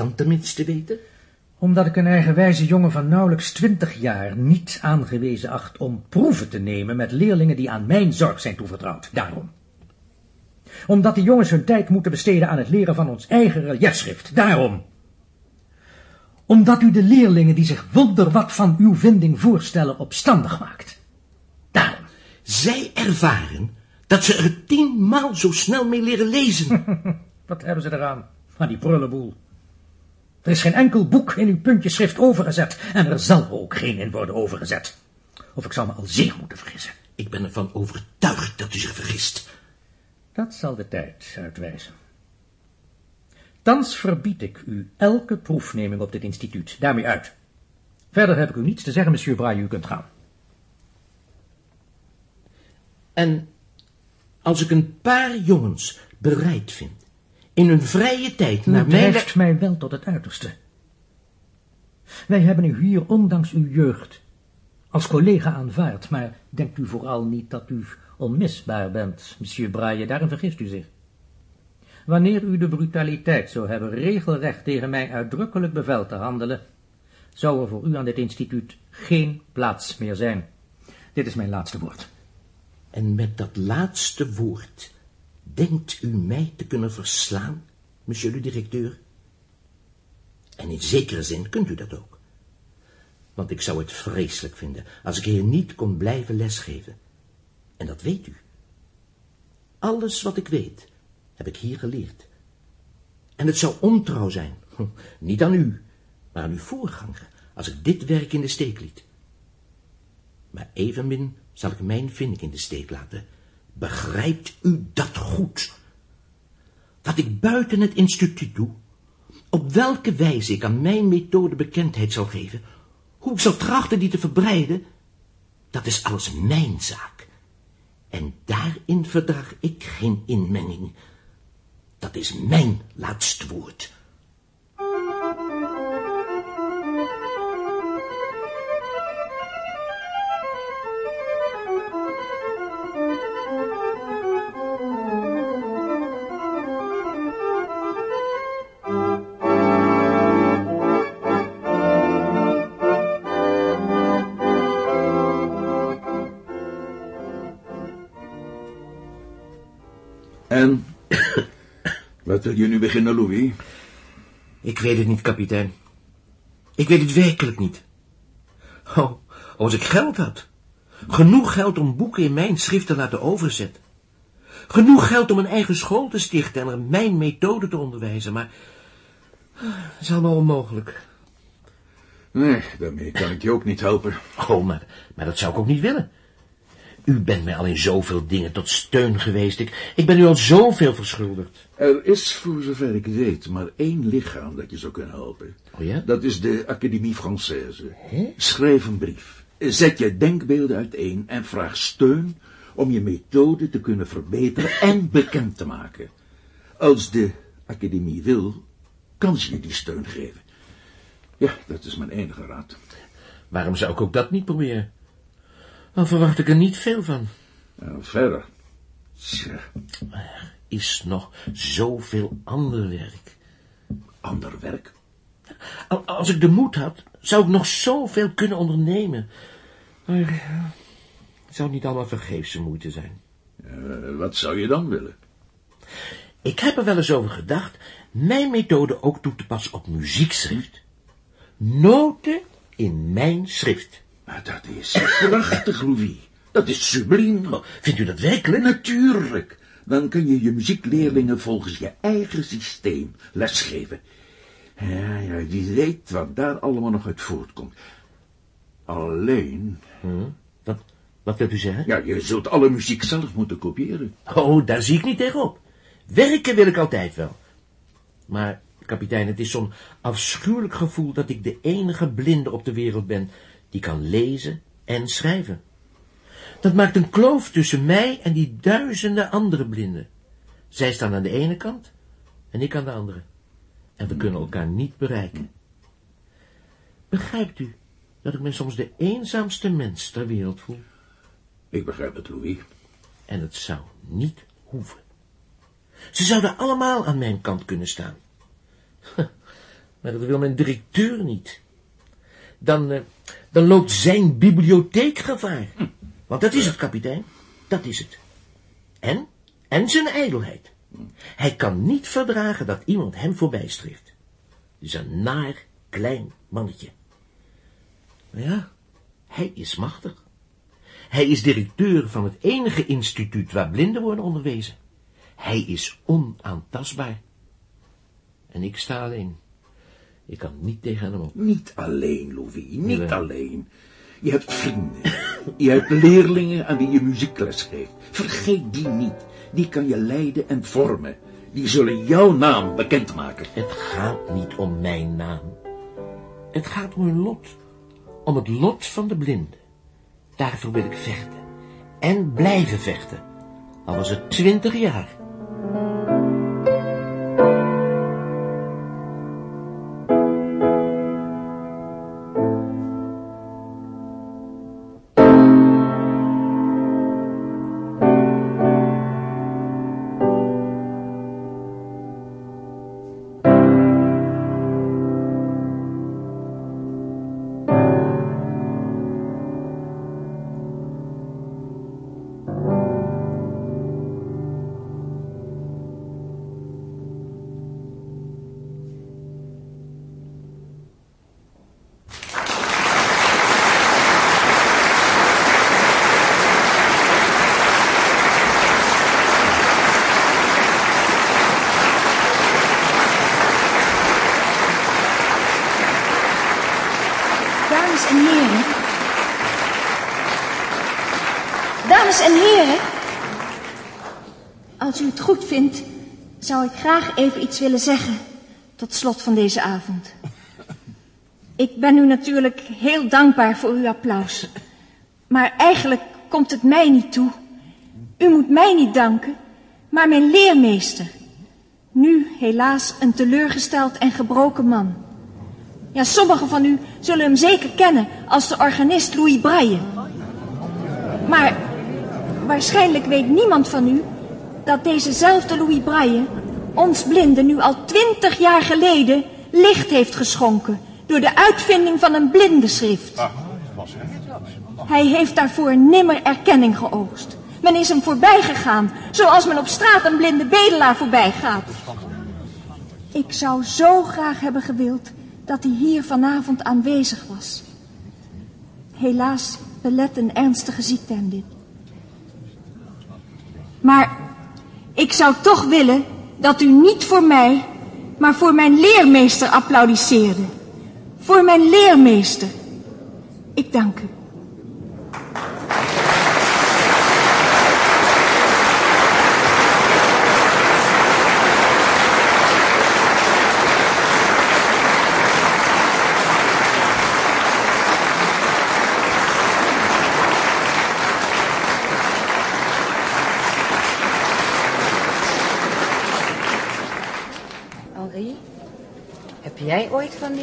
dan tenminste weten? Omdat ik een eigenwijze jongen van nauwelijks twintig jaar niet aangewezen acht om proeven te nemen met leerlingen die aan mijn zorg zijn toevertrouwd. Daarom. Omdat die jongens hun tijd moeten besteden aan het leren van ons eigen reliefschrift. Daarom. Omdat u de leerlingen die zich wonder wat van uw vinding voorstellen opstandig maakt. Daarom. Zij ervaren dat ze er tienmaal zo snel mee leren lezen. Wat hebben ze eraan? Aan die prullenboel. Er is geen enkel boek in uw puntjeschrift overgezet en er zal ook geen in worden overgezet. Of ik zal me al zeer moeten vergissen. Ik ben ervan overtuigd dat u zich vergist. Dat zal de tijd uitwijzen. Thans verbied ik u elke proefneming op dit instituut. Daarmee uit. Verder heb ik u niets te zeggen, monsieur Braille, u kunt gaan. En als ik een paar jongens bereid vind in hun vrije tijd naar U mij... drijft mij wel tot het uiterste. Wij hebben u hier, ondanks uw jeugd, als collega aanvaard, maar denkt u vooral niet dat u onmisbaar bent, monsieur Braille, daarin vergist u zich. Wanneer u de brutaliteit zou hebben regelrecht tegen mij uitdrukkelijk bevel te handelen, zou er voor u aan dit instituut geen plaats meer zijn. Dit is mijn laatste woord. En met dat laatste woord denkt u mij te kunnen verslaan, monsieur de directeur? En in zekere zin kunt u dat ook. Want ik zou het vreselijk vinden als ik hier niet kon blijven lesgeven. En dat weet u. Alles wat ik weet, heb ik hier geleerd. En het zou ontrouw zijn, niet aan u, maar aan uw voorganger, als ik dit werk in de steek liet. Maar evenmin zal ik mijn vinding in de steek laten. Begrijpt u dat goed? Wat ik buiten het instituut doe, op welke wijze ik aan mijn methode bekendheid zal geven, hoe ik zal trachten die te verbreiden, dat is alles mijn zaak. En daarin verdraag ik geen inmenging. Dat is mijn laatste woord. Wat wil je nu beginnen, Louis? Ik weet het niet, kapitein. Ik weet het werkelijk niet. Oh, als ik geld had. Genoeg geld om boeken in mijn schrift te laten overzetten. Genoeg geld om een eigen school te stichten en er mijn methode te onderwijzen, maar... Dat is allemaal onmogelijk. Nee, daarmee kan ik je ook niet helpen. Oh, maar, maar dat zou ik ook niet willen. U bent mij al in zoveel dingen tot steun geweest. Ik, ik ben u al zoveel verschuldigd. Er is, voor zover ik weet, maar één lichaam dat je zou kunnen helpen. Oh ja? Dat is de Académie Française. Hè? Schrijf een brief. Zet je denkbeelden uiteen en vraag steun om je methode te kunnen verbeteren en bekend te maken. Als de Academie wil, kan ze je die steun geven. Ja, dat is mijn enige raad. Waarom zou ik ook dat niet proberen? Al verwacht ik er niet veel van. En verder. Tja, Er is nog zoveel ander werk. ander werk. Al- Als ik de moed had, zou ik nog zoveel kunnen ondernemen. Maar eh, het zou niet allemaal vergeefse moeite zijn. Eh, wat zou je dan willen? Ik heb er wel eens over gedacht mijn methode ook toe te passen op muziekschrift. Noten in mijn schrift. Maar dat is prachtig, Louis. Dat is subliem. Oh, vindt u dat werkelijk? Natuurlijk. Dan kun je je muziekleerlingen volgens je eigen systeem lesgeven. Ja, ja, wie weet wat daar allemaal nog uit voortkomt. Alleen, Wat, wat wilt u zeggen? ja, je zult alle muziek zelf moeten kopiëren. Oh, daar zie ik niet tegenop. Werken wil ik altijd wel. Maar, kapitein, het is zo'n afschuwelijk gevoel dat ik de enige blinde op de wereld ben die kan lezen en schrijven. Dat maakt een kloof tussen mij en die duizenden andere blinden. Zij staan aan de ene kant en ik aan de andere. En we kunnen elkaar niet bereiken. Begrijpt u dat ik me soms de eenzaamste mens ter wereld voel? Ik begrijp het, Louis. En het zou niet hoeven. Ze zouden allemaal aan mijn kant kunnen staan. Maar dat wil mijn directeur niet. Dan, eh, dan loopt zijn bibliotheek gevaar. Want dat is het, kapitein. Dat is het. En? En zijn ijdelheid. Hij kan niet verdragen dat iemand hem voorbij streeft. Het is een naar, klein mannetje. Maar ja, hij is machtig. Hij is directeur van het enige instituut waar blinden worden onderwezen. Hij is onaantastbaar. En ik sta alleen. Ik kan niet tegen hem op. Niet alleen, Louis, niet Jawel. alleen. Je hebt vrienden. Je hebt leerlingen aan wie je muziekles geeft. Vergeet die niet. Die kan je leiden en vormen. Die zullen jouw naam bekendmaken. Het gaat niet om mijn naam. Het gaat om hun lot. Om het lot van de blinden. Daarvoor wil ik vechten. En blijven vechten. Al was het twintig jaar. Dames en heren. Als u het goed vindt, zou ik graag even iets willen zeggen tot slot van deze avond. Ik ben u natuurlijk heel dankbaar voor uw applaus. Maar eigenlijk komt het mij niet toe. U moet mij niet danken, maar mijn leermeester. Nu helaas een teleurgesteld en gebroken man. Ja, sommigen van u zullen hem zeker kennen als de organist Louis Braille. Maar waarschijnlijk weet niemand van u dat dezezelfde Louis Braille ons blinden nu al twintig jaar geleden licht heeft geschonken door de uitvinding van een blindenschrift. Hij heeft daarvoor nimmer erkenning geoogst. Men is hem voorbij gegaan, zoals men op straat een blinde bedelaar voorbij gaat. Ik zou zo graag hebben gewild dat hij hier vanavond aanwezig was. Helaas belet een ernstige ziekte hem dit. Maar ik zou toch willen dat u niet voor mij, maar voor mijn leermeester applaudisseerde. Voor mijn leermeester. Ik dank u.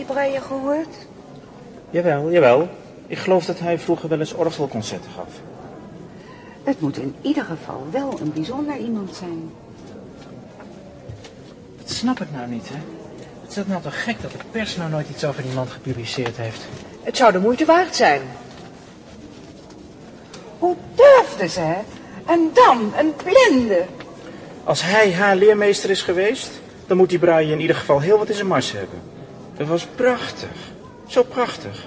Braille gehoord? Jawel, jawel. Ik geloof dat hij vroeger wel eens orgelconcerten gaf. Het moet in ieder geval wel een bijzonder iemand zijn. Dat snap ik nou niet, hè? Het is dat nou toch gek dat de pers nou nooit iets over die man gepubliceerd heeft. Het zou de moeite waard zijn. Hoe durfde ze, hè? En dan een blinde. Als hij haar leermeester is geweest, dan moet die Braille in ieder geval heel wat in zijn mars hebben. Dat was prachtig. Zo prachtig.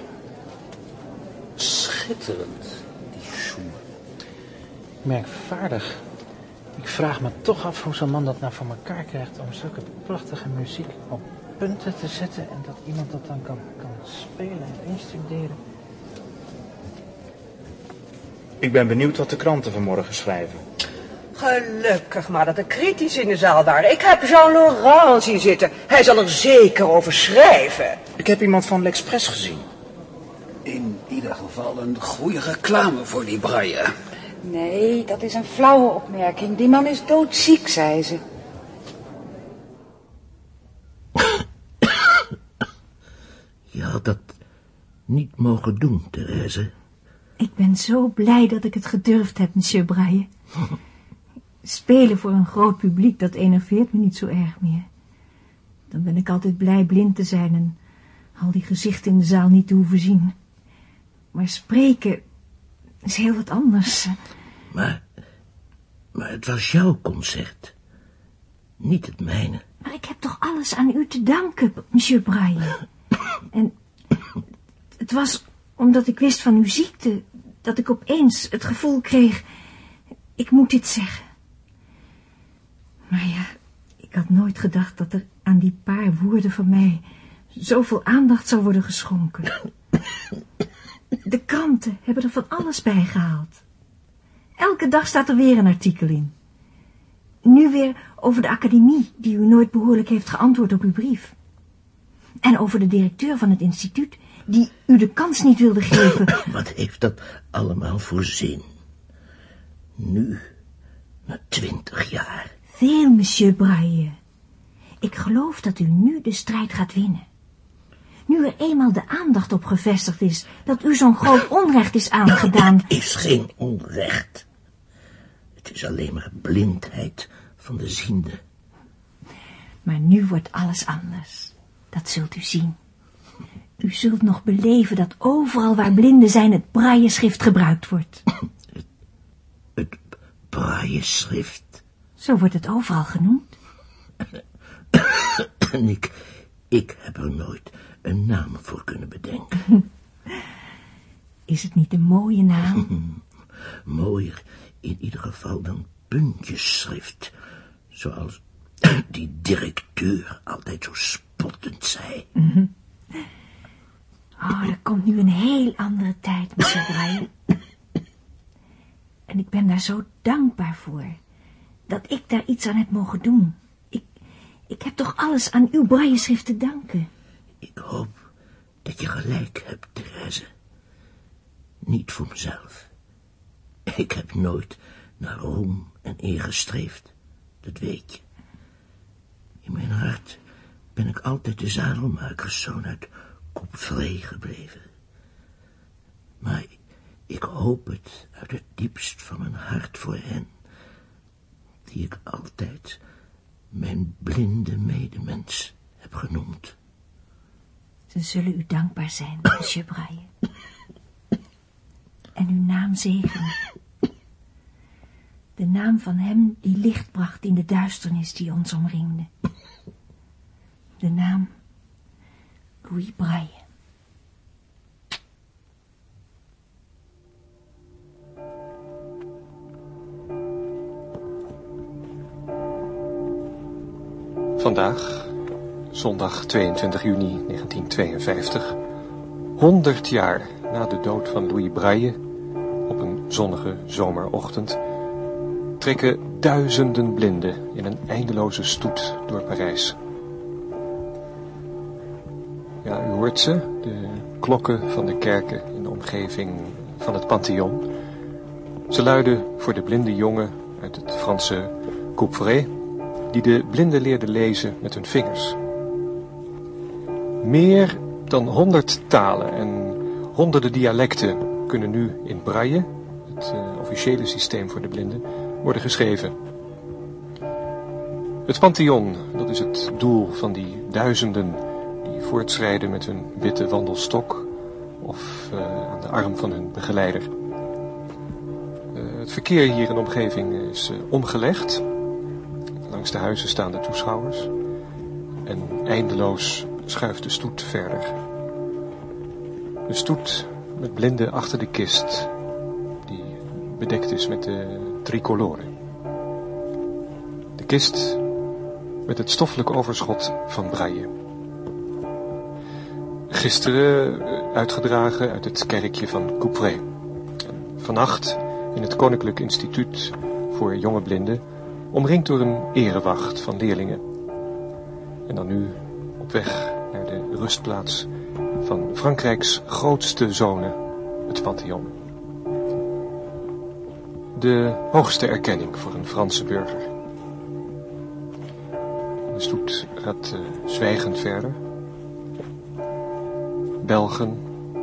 Schitterend, die Schumann. Merkwaardig. Ik vraag me toch af hoe zo'n man dat nou voor elkaar krijgt om zulke prachtige muziek op punten te zetten en dat iemand dat dan kan, kan spelen en instuderen. Ik ben benieuwd wat de kranten vanmorgen schrijven. Gelukkig maar dat er kritisch in de zaal waren. Ik heb Jean Laurent zien zitten. Hij zal er zeker over schrijven. Ik heb iemand van L'Express gezien. In ieder geval een goede reclame voor die Braille. Nee, dat is een flauwe opmerking. Die man is doodziek, zei ze. Je had dat niet mogen doen, Therese. Ik ben zo blij dat ik het gedurfd heb, monsieur Braille. Spelen voor een groot publiek, dat enerveert me niet zo erg meer. Dan ben ik altijd blij blind te zijn en al die gezichten in de zaal niet te hoeven zien. Maar spreken is heel wat anders. Maar, maar het was jouw concert. Niet het mijne. Maar ik heb toch alles aan u te danken, monsieur Braille. En het was omdat ik wist van uw ziekte, dat ik opeens het gevoel kreeg, ik moet dit zeggen. Maar ja, ik had nooit gedacht dat er aan die paar woorden van mij zoveel aandacht zou worden geschonken. De kranten hebben er van alles bij gehaald. Elke dag staat er weer een artikel in. Nu weer over de academie, die u nooit behoorlijk heeft geantwoord op uw brief. En over de directeur van het instituut, die u de kans niet wilde geven. Wat heeft dat allemaal voor zin? Nu, na twintig jaar. Veel, monsieur Braille. Ik geloof dat u nu de strijd gaat winnen. Nu er eenmaal de aandacht op gevestigd is dat u zo'n groot onrecht is aangedaan. Het is geen onrecht. Het is alleen maar blindheid van de ziende. Maar nu wordt alles anders. Dat zult u zien. U zult nog beleven dat overal waar blinden zijn het braille-schrift gebruikt wordt. Het braille-schrift. Zo wordt het overal genoemd. En ik, ik heb er nooit een naam voor kunnen bedenken. Is het niet een mooie naam? Mooier in ieder geval dan puntjesschrift. Zoals die directeur altijd zo spottend zei. Oh, er komt nu een heel andere tijd, monsieur Braille. En ik ben daar zo dankbaar voor. Dat ik daar iets aan heb mogen doen. Ik, ik heb toch alles aan uw brailleschrift te danken. Ik hoop dat je gelijk hebt, Therese. Niet voor mezelf. Ik heb nooit naar roem en eer gestreefd. Dat weet je. In mijn hart ben ik altijd de zadelmakerszoon uit Couvré gebleven. Maar ik hoop het uit het diepst van mijn hart voor hen, die ik altijd mijn blinde medemens heb genoemd. Ze zullen u dankbaar zijn, monsieur Braille. En uw naam zegenen. De naam van hem die licht bracht in de duisternis die ons omringde. De naam Louis Braille. Vandaag, zondag 22 juni 1952, 100 jaar na de dood van Louis Braille, op een zonnige zomerochtend, trekken duizenden blinden in een eindeloze stoet door Parijs. Ja, u hoort ze, de klokken van de kerken in de omgeving van het Pantheon. Ze luiden voor de blinde jongen uit het Franse Couvré, die de blinden leerde lezen met hun vingers. Meer dan honderd talen en honderden dialecten kunnen nu in braille, het uh, officiële systeem voor de blinden, worden geschreven. Het Pantheon, dat is het doel van die duizenden die voortschrijden met hun witte wandelstok of uh, aan de arm van hun begeleider. Uh, het verkeer hier in de omgeving is omgelegd. Langs de huizen staan de toeschouwers. En eindeloos schuift de stoet verder. De stoet met blinden achter de kist, die bedekt is met de tricolore. De kist met het stoffelijk overschot van Braille. Gisteren uitgedragen uit het kerkje van Couvré. Vannacht in het Koninklijk Instituut voor Jonge Blinden, omringd door een erewacht van leerlingen. En dan nu op weg naar de rustplaats van Frankrijks grootste zone, het Pantheon. De hoogste erkenning voor een Franse burger. De stoet gaat uh, zwijgend verder. Belgen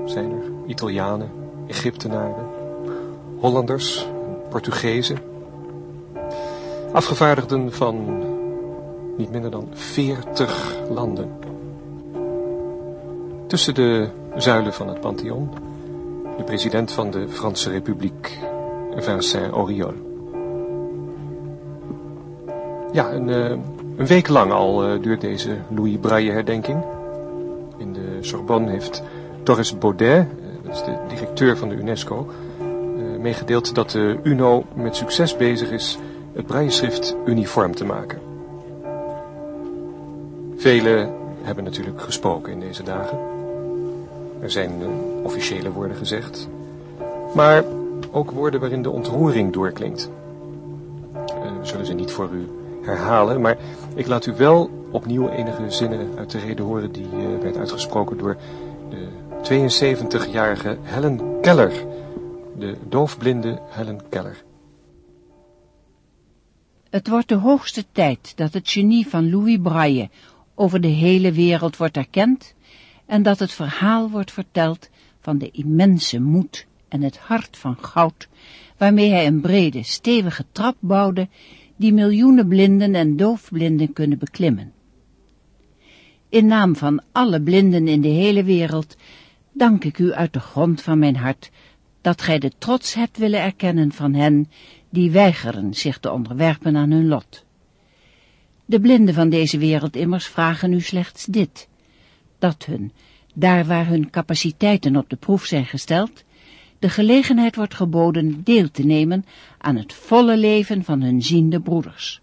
zijn er, Italianen, Egyptenaren, Hollanders, Portugezen. Afgevaardigden van niet minder dan 40 landen. Tussen de zuilen van het Pantheon, de president van de Franse Republiek, Vincent Auriol. Ja, een, uh, een week lang al uh, duurt deze Louis Braille herdenking. In de Sorbonne heeft Doris Baudet, uh, dat is de directeur van de UNESCO, meegedeeld dat de UNO met succes bezig is het Braille-schrift uniform te maken. Velen hebben natuurlijk gesproken in deze dagen. Er zijn officiële woorden gezegd, maar ook woorden waarin de ontroering doorklinkt. We zullen ze niet voor u herhalen, maar ik laat u wel opnieuw enige zinnen uit de reden horen die uh, werd uitgesproken door de 72-jarige Helen Keller, de doofblinde Helen Keller. Het wordt de hoogste tijd dat het genie van Louis Braille over de hele wereld wordt erkend en dat het verhaal wordt verteld van de immense moed en het hart van goud waarmee hij een brede, stevige trap bouwde die miljoenen blinden en doofblinden kunnen beklimmen. In naam van alle blinden in de hele wereld dank ik u uit de grond van mijn hart dat gij de trots hebt willen erkennen van hen die weigeren zich te onderwerpen aan hun lot. De blinden van deze wereld immers vragen u slechts dit, dat hun, daar waar hun capaciteiten op de proef zijn gesteld, de gelegenheid wordt geboden deel te nemen aan het volle leven van hun ziende broeders.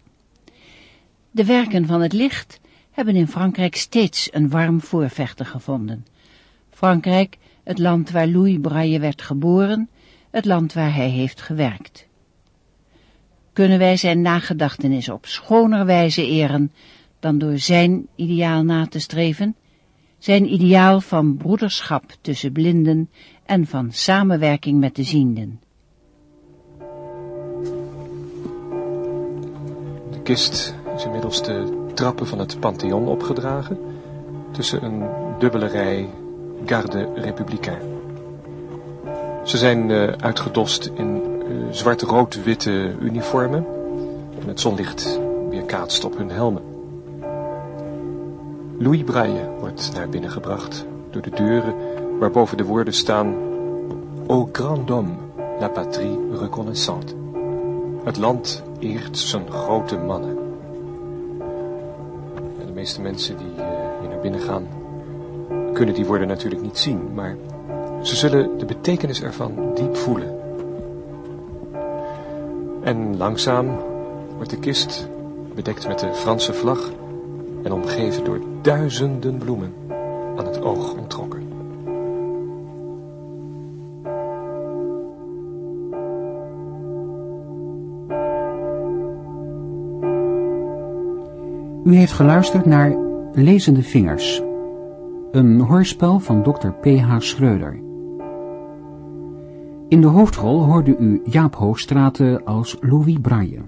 De werken van het licht hebben in Frankrijk steeds een warm voorvechter gevonden. Frankrijk, het land waar Louis Braille werd geboren, het land waar hij heeft gewerkt. Kunnen wij zijn nagedachtenis op schoner wijze eren dan door zijn ideaal na te streven, zijn ideaal van broederschap tussen blinden en van samenwerking met de zienden. De kist is inmiddels de trappen van het Pantheon opgedragen, tussen een dubbele rij garde républicain. Ze zijn uh, uitgedost in zwart-rood-witte uniformen en het zonlicht weerkaatst op hun helmen. Louis Braille wordt naar binnen gebracht door de deuren waarboven de woorden staan Au grand homme, la patrie reconnaissante. Het land eert zijn grote mannen. En de meeste mensen die uh, hier naar binnen gaan, kunnen die woorden natuurlijk niet zien, maar ze zullen de betekenis ervan diep voelen. En langzaam wordt de kist bedekt met de Franse vlag en omgeven door duizenden bloemen aan het oog ontrokken. U heeft geluisterd naar Lezende Vingers, een hoorspel van Dr. P.H. Schreuder. In de hoofdrol hoorde u Jaap Hoogstraten als Louis Braille.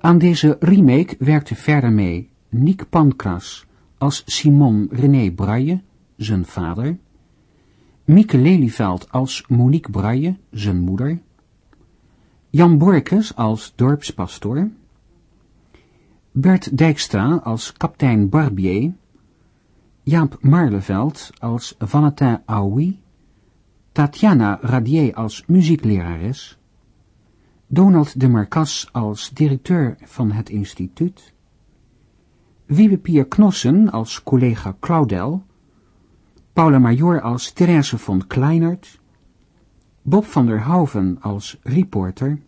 Aan deze remake werkte verder mee Niek Pankras als Simon René Braille, zijn vader, Mieke Lelyveld als Monique Braille, zijn moeder, Jan Borkes als dorpspastoor, Bert Dijkstra als kapitein Barbier, Jaap Marleveld als Valentin Aoui, Tatjana Radier als muzieklerares, Donald de Marcas als directeur van het instituut, Wiebe Pier Knossen als collega Claudel, Paula Major als Therese von Kleinert, Bob van der Houven als reporter,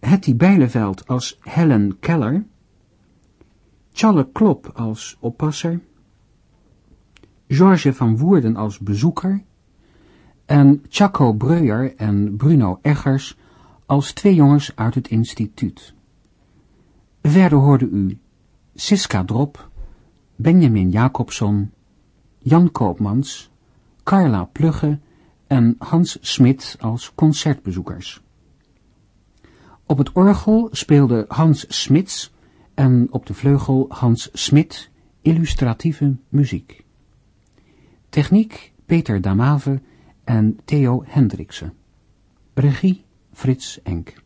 Hetty Bijleveld als Helen Keller, Challe Klop als oppasser, George van Woerden als bezoeker en Chaco Breuer en Bruno Eggers als twee jongens uit het instituut. Verder hoorde u Siska Drop, Benjamin Jacobson, Jan Koopmans, Carla Plugge en Hans Smit als concertbezoekers. Op het orgel speelde Hans Smits en op de vleugel Hans Smit illustratieve muziek. Techniek Peter Damave en Theo Hendriksen. Regie Frits Enk.